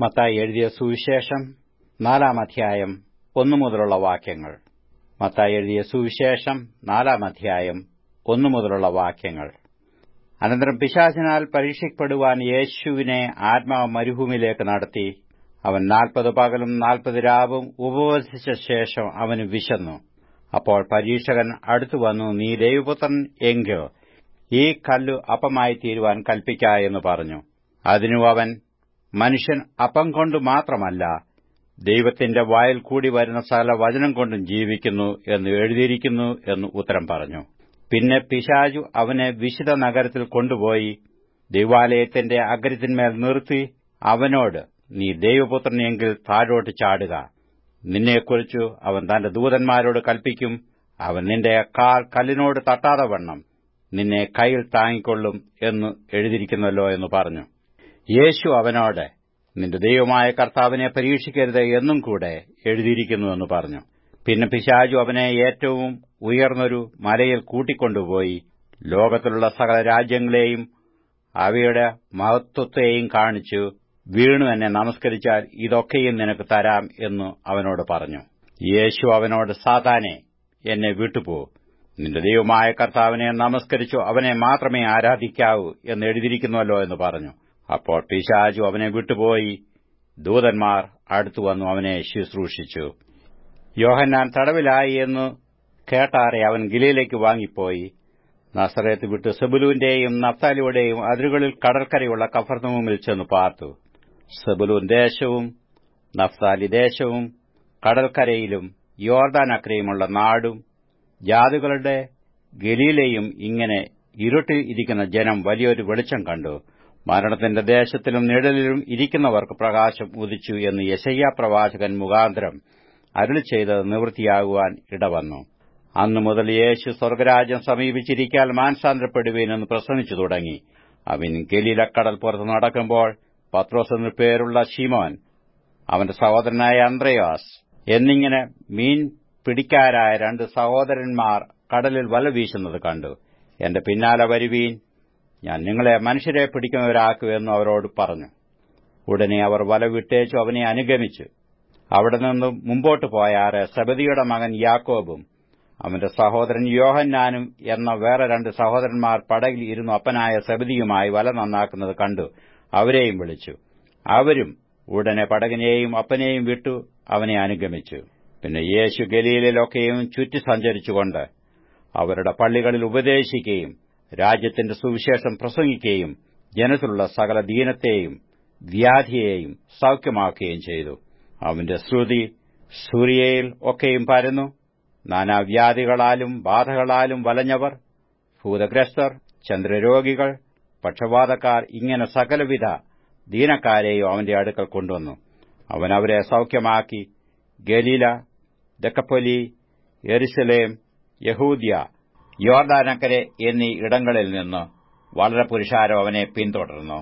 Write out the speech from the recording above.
മത്തായി എഴുതിയ സുവിശേഷം നാലാം അധ്യായം ഒന്നു മുതലുള്ള വാക്യങ്ങൾ. മത്തായി എഴുതിയ സുവിശേഷം നാലാം അധ്യായം ഒന്നു മുതലുള്ള വാക്യങ്ങൾ. അനന്തരം പിശാചിനാൽ പരീക്ഷിക്കപ്പെടുവാൻ യേശുവിനെ ആത്മാവ് മരുഭൂമിയിലേക്ക് നടത്തി. അവൻ നാൽപ്പത് പകലും നാൽപ്പത് രാവും ഉപവസിച്ച ശേഷം അവന് വിശന്നു. അപ്പോൾ പരീക്ഷകൻ അടുത്തുവന്നു നീ ദൈവപുത്രൻ എങ്കിൽ ഈ കല്ലു അപ്പമായി തീരുവാൻ കൽപ്പിക്ക എന്ന് പറഞ്ഞു. അതിനു അവൻ മനുഷ്യൻ അപ്പം കൊണ്ട് മാത്രമല്ല ദൈവത്തിന്റെ വായിൽ കൂടി വരുന്ന സകല വചനം കൊണ്ടും ജീവിക്കുന്നു എന്ന് എഴുതിയിരിക്കുന്നു എന്ന് ഉത്തരം പറഞ്ഞു. പിന്നെ പിശാജു അവനെ വിശുദ്ധ നഗരത്തിൽ കൊണ്ടുപോയി ദൈവാലയത്തിന്റെ അഗ്രത്തിന്മേൽ നിർത്തി അവനോട് നീ ദൈവപുത്രനെങ്കിൽ താഴോട്ട് ചാടുക. നിന്നെക്കുറിച്ചു അവൻ തന്റെ ദൂതന്മാരോട് കൽപ്പിക്കും. അവൻ നിന്റെ കാൽ കല്ലിനോട് തട്ടാതെ വണ്ണം. നിന്നെ കൈയിൽ താങ്ങിക്കൊള്ളും എന്ന് എഴുതിയിരിക്കുന്നല്ലോ എന്ന് പറഞ്ഞു. യേശു അവനോട് നിന്റെ ദൈവമായ കർത്താവിനെ പരീക്ഷിക്കരുത് എന്നും കൂടെ എഴുതിയിരിക്കുന്നുവെന്ന് പറഞ്ഞു. പിന്നെ പിശാജു അവനെ ഏറ്റവും ഉയർന്നൊരു മലയിൽ കൂട്ടിക്കൊണ്ടുപോയി ലോകത്തിലുള്ള സകല രാജ്യങ്ങളെയും അവയുടെ മഹത്വത്തെയും കാണിച്ചു വീണു എന്നെ നമസ്കരിച്ചാൽ ഇതൊക്കെയും നിനക്ക് തരാം എന്ന് അവനോട് പറഞ്ഞു. യേശു അവനോട് സാധാനെ എന്നെ വിട്ടുപോ. നിന്റെ ദൈവമായ കർത്താവിനെ നമസ്കരിച്ചു അവനെ മാത്രമേ ആരാധിക്കാവൂ എന്ന് എഴുതിയിരിക്കുന്നുവല്ലോ എന്ന് പറഞ്ഞു. അപ്പോൾ പിശാചു അവനെ വിട്ടുപോയി. ദൂതന്മാർ അടുത്തു വന്നു അവനെ ശുശ്രൂഷിച്ചു. യോഹന്നാൻ തടവിലായി എന്ന് കേട്ടാറെ അവൻ ഗിലയിലേക്ക് വാങ്ങിപ്പോയി. നസറേത്ത് വിട്ട് സെബുലൂന്റെയും നഫ്താലിയുടെയും അതിരുകളിൽ കടൽക്കരയുള്ള കഫർനൂമിൽ ചെന്ന് പാർത്തു. സെബുലൂൻ ദേശവും നഫ്താലി ദേശവും കടൽക്കരയിലും യോർദാൻ അക്കരയുമുള്ള നാടും ജാതികളുടെ ഗലീലയും ഇങ്ങനെ ഇരുട്ടിൽ ഇരിക്കുന്ന ജനം വലിയൊരു വെളിച്ചം കണ്ടു. മരണത്തിന്റെ ദേശത്തിലും നിഴലിലും ഇരിക്കുന്നവർക്ക് പ്രകാശം ഉദിച്ചു എന്ന് യശയ്യ പ്രവാചകൻ മുഖാന്തരം അരുളി ചെയ്ത് നിവൃത്തിയാകുവാൻ ഇടവന്നു. അന്നു മുതൽ യേശു സ്വർഗരാജ്യം സമീപിച്ചിരിക്കാൻ മാനസാന്തരപ്പെടുവീനെന്ന് പ്രസംഗിച്ചു തുടങ്ങി. അവൻ ഗലീലക്കടൽ പുറത്ത് നടക്കുമ്പോൾ പത്രോസ് എന്നു പേരുള്ള ഷീമോൻ അവന്റെ സഹോദരനായ അന്ത്രയാസ് എന്നിങ്ങനെ മീൻ പിടിക്കാരായ രണ്ട് സഹോദരന്മാർ കടലിൽ വല വീശുന്നത് കണ്ടു. എന്റെ പിന്നാലെ വരുവീൻ ഞാൻ നിങ്ങളെ മനുഷ്യരെ പിടിക്കുന്നവരാക്കുമെന്ന് അവരോട് പറഞ്ഞു. ഉടനെ അവർ വല വിട്ടേച്ചു അവനെ അനുഗമിച്ചു. അവിടെ നിന്നും മുമ്പോട്ട് പോയാറ് സബദിയുടെ മകൻ യാക്കോബും അവന്റെ സഹോദരൻ യോഹന്നാനും എന്ന വേറെ രണ്ട് സഹോദരന്മാർ പടകിൽ ഇരുന്നു അപ്പനായ സബദിയുമായി വല നന്നാക്കുന്നത് കണ്ടു. അവരെയും വിളിച്ചു. അവരും ഉടനെ പടകിനെയും അപ്പനെയും വിട്ടു അവനെ അനുഗമിച്ചു. പിന്നെ യേശു ഗലീലയിലൊക്കെയും ചുറ്റി സഞ്ചരിച്ചുകൊണ്ട് അവരുടെ പള്ളികളിൽ ഉപദേശിക്കുകയും രാജ്യത്തിന്റെ സുവിശേഷം പ്രസംഗിക്കുകയും ജനത്തിലുള്ള സകല ദീനത്തെയും വ്യാധിയെയും സൌഖ്യമാക്കുകയും ചെയ്തു. അവന്റെ ശ്രുതി സൂര്യയിൽ ഒക്കെയും പരന്നു. നാനാവ്യാധികളാലും ബാധകളാലും വലഞ്ഞവർ ഭൂതഗ്രസ്തർ ചന്ദ്രരോഗികൾ പക്ഷപാതക്കാർ ഇങ്ങനെ സകലവിധ ദീനക്കാരെയും അവന്റെ അടുക്കൽ കൊണ്ടുവന്നു. അവൻ അവരെ സൌഖ്യമാക്കി ഗലീല ദക്കപ്പൊലി എരുസലേം യഹൂദ്യ യോർദാനക്കരെ എന്നീ ഇടങ്ങളിൽ നിന്ന് വളരെ പുരുഷാരം അവനെ പിന്തുടർന്നു.